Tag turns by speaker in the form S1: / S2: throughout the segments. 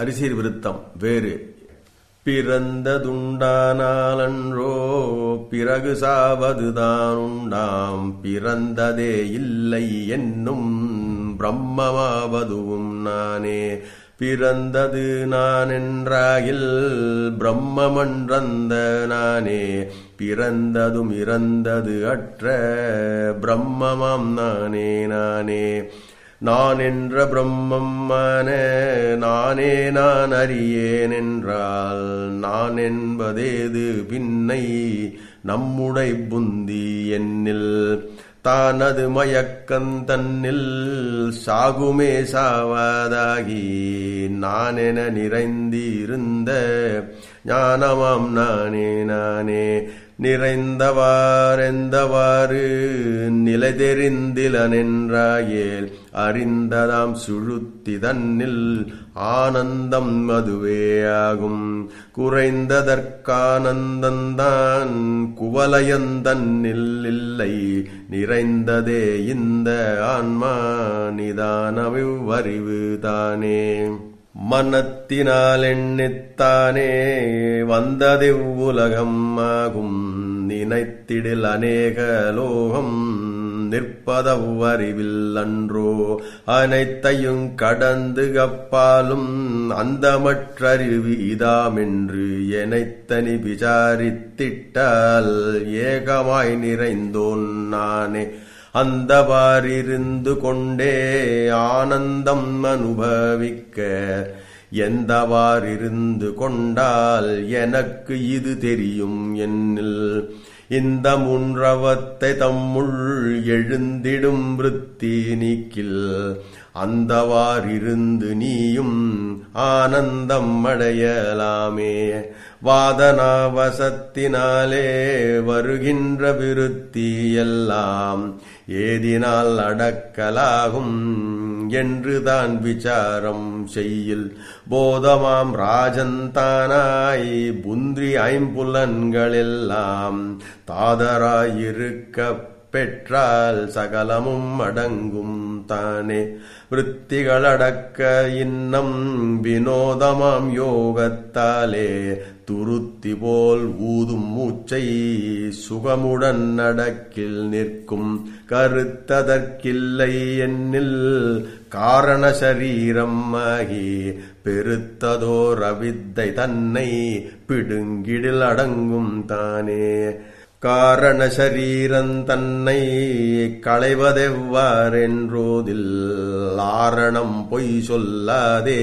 S1: அரிசிர் விருத்தம் வேறு. பிறந்ததுண்டானாலன்றோ பிறகு சாவதுதானுண்டாம் பிறந்ததே இல்லை என்னும் பிரம்மமாவதுவும் நானே. பிறந்தது நான் என்றாகில் பிரம்மமன்றந்த நானே. பிறந்ததும் இறந்தது அற்ற பிரம்மமாம் நானே நானே. நான் என்ற பிரம்மமான நானே நான் அறியேன் என்றால் நான் என்பதேது பின்னை நம்முடை புந்தி என்னில் தானது மயக்கந்தன்னில் சாகுமே சாவதாகி நானென நிறைந்திருந்த ஞானமாம் நானே நானே நிறைந்தவாறெந்தவாறு நிலை தெரிந்திலனென்றாயேல் அறிந்ததாம் சுழுத்தி தன்னில் ஆனந்தம் மதுவேயாகும் குறைந்ததற்கானந்தந்தான் குவலயந்தன்னில் இல்லை. நிறைந்ததே இந்த ஆன்மா நிதானவிவறிவு தானே மனத்தினால் எண்ணித்தானே வந்ததிவ்வுலகம் ஆகும். நினைத்திடில் அநேக லோகம் நிற்பதவ்வறிவில் அன்றோ அனைத்தையும் கடந்து கப்பாலும் அந்த மற்றறிவு இதாமென்று எனைத்தனி விசாரித்திட்டால் ஏகமாய் நிறைந்தோன் நானே. அந்தவாறிருந்து கொண்டே ஆனந்தம் அனுபவிக்க எந்தவாறிருந்து கொண்டால் எனக்கு இது தெரியும் என்னில். இந்த மூன்றவத்தை தம்முள் எழுந்திடும் விருத்தி நீக்கில். அந்தவாரிருந்து நீயும் ஆனந்தம் அடையலாமே. வாதனாவசத்தினாலே வருகின்ற விருத்தி எல்லாம் ஏதினால் அடக்கலாகும் என்றுதான் விசாரம் செய்யில். போதமாம் ராஜந்தானாய் புந்திரி ஐம்புலன்களெல்லாம் தாதராயிருக்க பெற்றால் சகலமும் அடங்கும் தானே. விற்த்திகளடக்க இன்னம் வினோதமாம் யோகத்தாலே. துருத்தி போல் ஊதும் மூச்சை சுகமுடன் நடக்கில் நிற்கும். கருத்ததற்கில்லை என்னில் காரண சரீரம் ஆகி. பெருத்ததோர் அவித்தை தன்னை பிடுங்கிடில் அடங்கும் தானே. காரண சரீரன் தன்னை களைவதெவ்வாறென்றோதில் ஆரணம் பொய் சொல்லாதே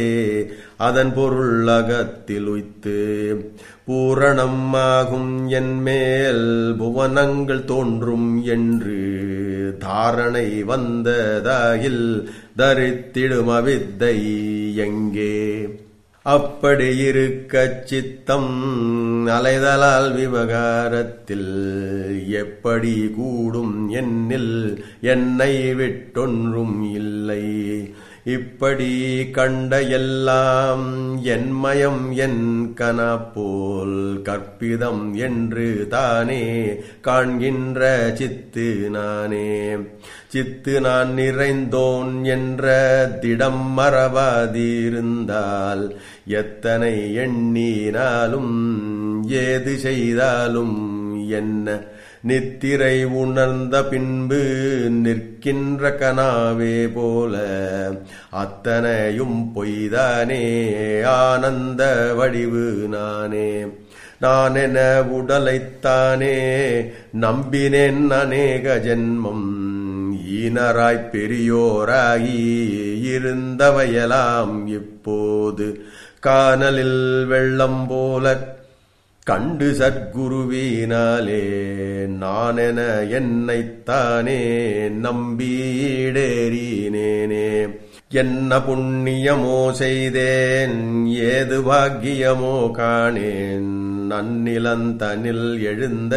S1: அதன் பொருள் அகத்தில் உய்த்து பூரணம் ஆகும் என்மேல் புவனங்கள் தோன்றும் என்று தாரணை வந்ததாகில் தரித்திடும் அவித்தை எங்கே? அப்படி இருக்க சித்தம் அலைதலால் விவகாரத்தில் எப்படி கூடும் என்னில் என்னை விட்டொன்றும் இல்லை. இப்படி கண்ட எல்லாம் என்மயம் என் கனப்போல் கற்பிதம் என்று தானே காண்கின்ற சித்து நானே. சித்து நான் நிறைந்தோன் என்ற திடம் மறவாதிருந்தால் எத்தனை எண்ணினாலும் ஏது செய்தாலும் என்ன நித்திரை உணர்ந்த பின்பு நிற்கின்ற கனாவே போல அத்தனையும் பொய்தானே ஆனந்த வடிவு நானே. நான் என உடலைத்தானே நம்பினேன் அநேக ஜென்மம். ஈனராய்ப் பெரியோராகி இருந்தவையெல்லாம் இப்போது. கானலில் வெள்ளம் போல கண்டு சத்குருவினாலே நானென என்னைத்தானே நம்பீடேறினேனே. என்ன புண்ணியமோ செய்தேன் ஏது பாக்கியமோ காணேன். நன்னிலந்தனில் எழுந்த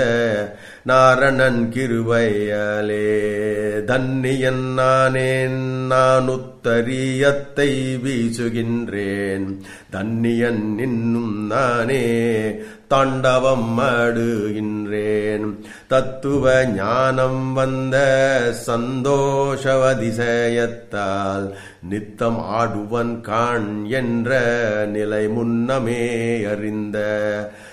S1: நாரணன் கிருபையாலே தன்னியன் நானேன் நானுத்தரியத்தை வீசுகின்றேன். தன்னியன் இன்னும் நானே தாண்டவம் ஆடுகின்றேன் தத்துவ ஞானம் வந்த சந்தோஷவதிசயத்தால் நித்தம் ஆடுவன் காண் என்ற நிலை முன்னமே அறிந்த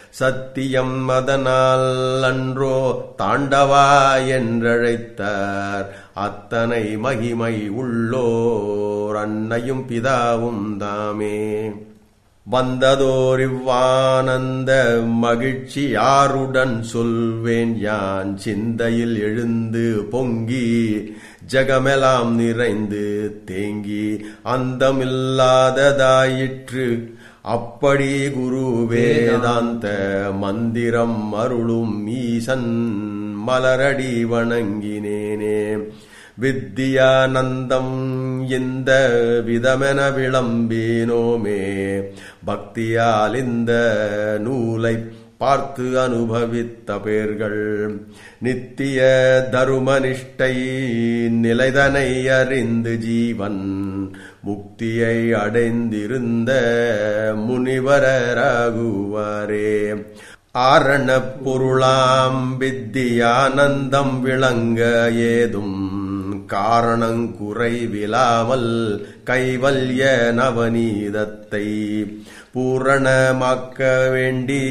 S1: சத்தியம் அதனால் அன்றோ தாண்டவா என்றழைத்தார். அத்தனை மகிமை உள்ளோர் அன்னையும் பிதாவும் தாமே. வந்ததோர் இவ்வானந்த மகிழ்ச்சி யாருடன் சொல்வேன் யான் சிந்தையில் எழுந்து பொங்கி ஜகமெலாம் நிறைந்து தேங்கி அந்தமில்லாததாயிற்று. அப்படி குரு வேதாந்த மந்திரம் அருளும் ஈசன் மலரடி வணங்கினேனே. வித்தியானந்தம் இந்த விதமென விளம்பினோமே. பக்தியால் இந்த நூலை பார்த்து அனுபவித்த பேர்கள் நித்திய தருமனிஷ்டை நிலைதனை அறிந்து ஜீவன் முக்தியை அடைந்திருந்த முனிவரராகுவாரே ஆரணப் பொருளாம் வித்தியானந்தம் விளங்க ஏதும் காரணங்குறைவிலாமல் கைவல்ய நவநீதத்தை பூரணமாக்க வேண்டி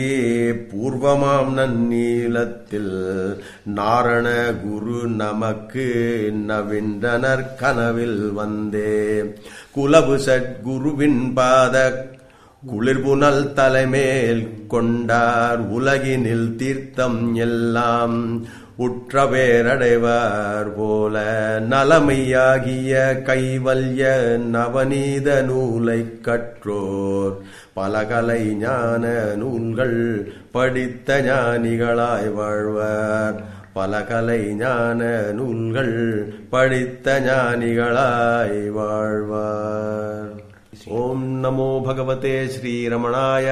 S1: பூர்வமாம் நன்னீலத்தில் நாரண குரு நமக்கு நவின்றனர் கனவில் வந்தே. குலபு சத்குருவின் பாத குளிர்புனல் தலைமேல் கொண்டார் உலகினில் தீர்த்தம் எல்லாம் உற்றவேரடைவார் போல நலமையாகிய கைவல்ய நவநீத நூலை கற்றோர். பலகலை ஞான நூல்கள் படித்த ஞானிகளாய் வாழ்வார். பலகலை ஞான நூல்கள் படித்த ஞானிகளாய் வாழ்வார். ॐ नमो भगवते श्रीरमणाय।